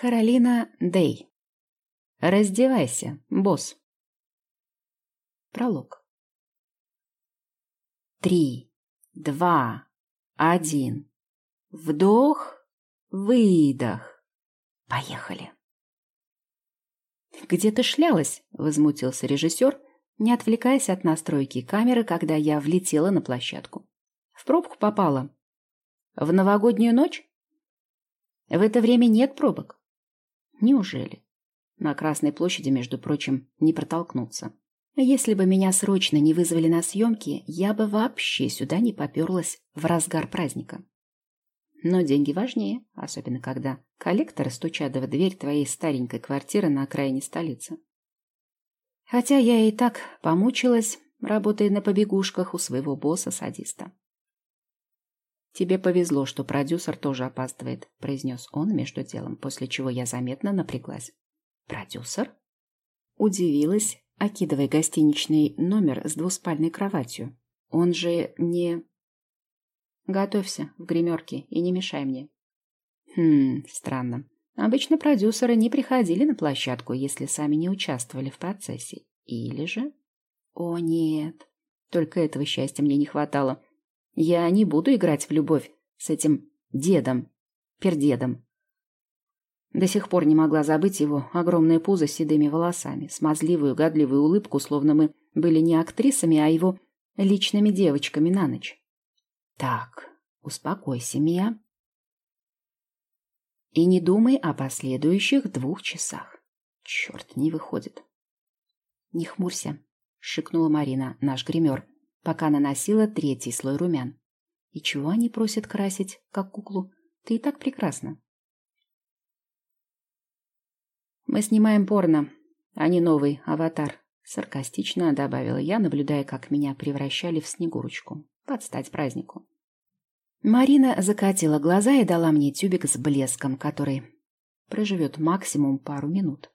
Каролина Дей. Раздевайся, босс. Пролог. Три, два, один. Вдох, выдох. Поехали. «Где ты шлялась?» — возмутился режиссер, не отвлекаясь от настройки камеры, когда я влетела на площадку. «В пробку попала. В новогоднюю ночь? В это время нет пробок. Неужели? На Красной площади, между прочим, не протолкнуться. Если бы меня срочно не вызвали на съемки, я бы вообще сюда не поперлась в разгар праздника. Но деньги важнее, особенно когда коллекторы стучат в дверь твоей старенькой квартиры на окраине столицы. Хотя я и так помучилась, работая на побегушках у своего босса-садиста. «Тебе повезло, что продюсер тоже опаздывает», — произнес он между делом, после чего я заметно напряглась. «Продюсер?» Удивилась, окидывая гостиничный номер с двуспальной кроватью. «Он же не...» «Готовься в гримерке и не мешай мне». «Хм, странно. Обычно продюсеры не приходили на площадку, если сами не участвовали в процессе. Или же...» «О, нет. Только этого счастья мне не хватало». Я не буду играть в любовь с этим дедом, пердедом. До сих пор не могла забыть его огромное пузо с седыми волосами, смазливую, гадливую улыбку, словно мы были не актрисами, а его личными девочками на ночь. Так, успокойся, Мия. И не думай о последующих двух часах. Черт, не выходит. Не хмурься, шикнула Марина, наш гример, пока наносила третий слой румян. И чего они просят красить, как куклу? Ты и так прекрасна. Мы снимаем порно, а не новый аватар, саркастично добавила я, наблюдая, как меня превращали в снегурочку. Под стать празднику. Марина закатила глаза и дала мне тюбик с блеском, который проживет максимум пару минут.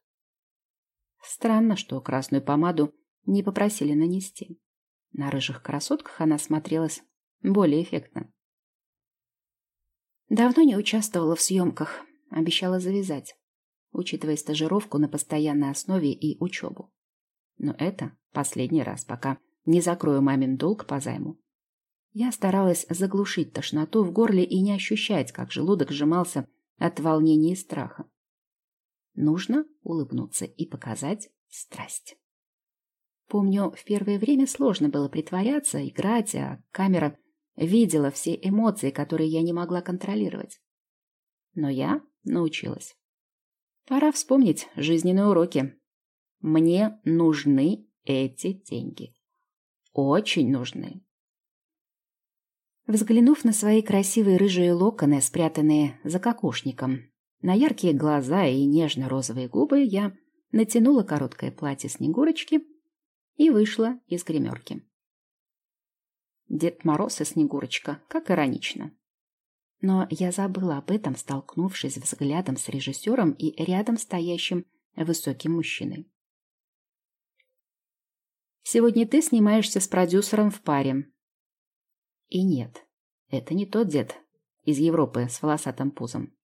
Странно, что красную помаду не попросили нанести. На рыжих красотках она смотрелась более эффектно. Давно не участвовала в съемках, обещала завязать, учитывая стажировку на постоянной основе и учебу. Но это последний раз, пока не закрою мамин долг по займу. Я старалась заглушить тошноту в горле и не ощущать, как желудок сжимался от волнения и страха. Нужно улыбнуться и показать страсть. Помню, в первое время сложно было притворяться, играть, а камера видела все эмоции, которые я не могла контролировать. Но я научилась. Пора вспомнить жизненные уроки. Мне нужны эти деньги. Очень нужны. Взглянув на свои красивые рыжие локоны, спрятанные за кокошником, на яркие глаза и нежно-розовые губы, я натянула короткое платье Снегурочки и вышла из гримерки. Дед Мороз и Снегурочка, как иронично. Но я забыла об этом, столкнувшись взглядом с режиссером и рядом стоящим высоким мужчиной. «Сегодня ты снимаешься с продюсером в паре». И нет, это не тот дед из Европы с волосатым пузом,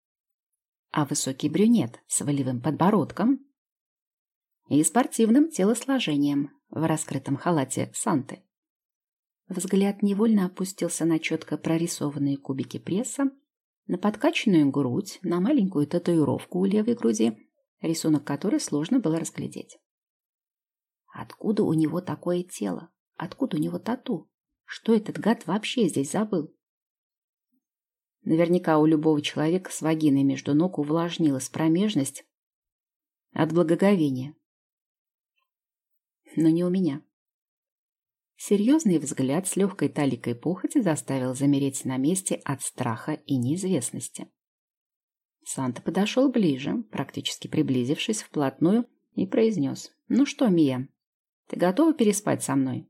а высокий брюнет с волевым подбородком и спортивным телосложением в раскрытом халате Санты. Взгляд невольно опустился на четко прорисованные кубики пресса, на подкачанную грудь, на маленькую татуировку у левой груди, рисунок которой сложно было разглядеть. Откуда у него такое тело? Откуда у него тату? Что этот гад вообще здесь забыл? Наверняка у любого человека с вагиной между ног увлажнилась промежность от благоговения но не у меня. Серьезный взгляд с легкой таликой похоти заставил замереть на месте от страха и неизвестности. Санта подошел ближе, практически приблизившись вплотную, и произнес. «Ну что, Мия, ты готова переспать со мной?»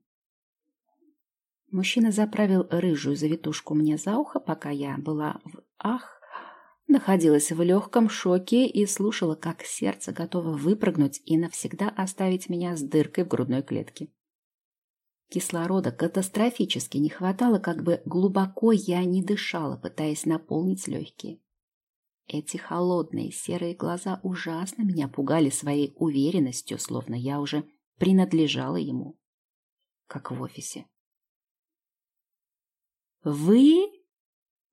Мужчина заправил рыжую завитушку мне за ухо, пока я была в «ах», находилась в легком шоке и слушала, как сердце готово выпрыгнуть и навсегда оставить меня с дыркой в грудной клетке. Кислорода катастрофически не хватало, как бы глубоко я не дышала, пытаясь наполнить легкие. Эти холодные серые глаза ужасно меня пугали своей уверенностью, словно я уже принадлежала ему, как в офисе. «Вы?» —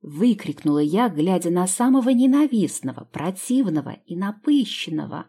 выкрикнула я, глядя на самого ненавистного, противного и напыщенного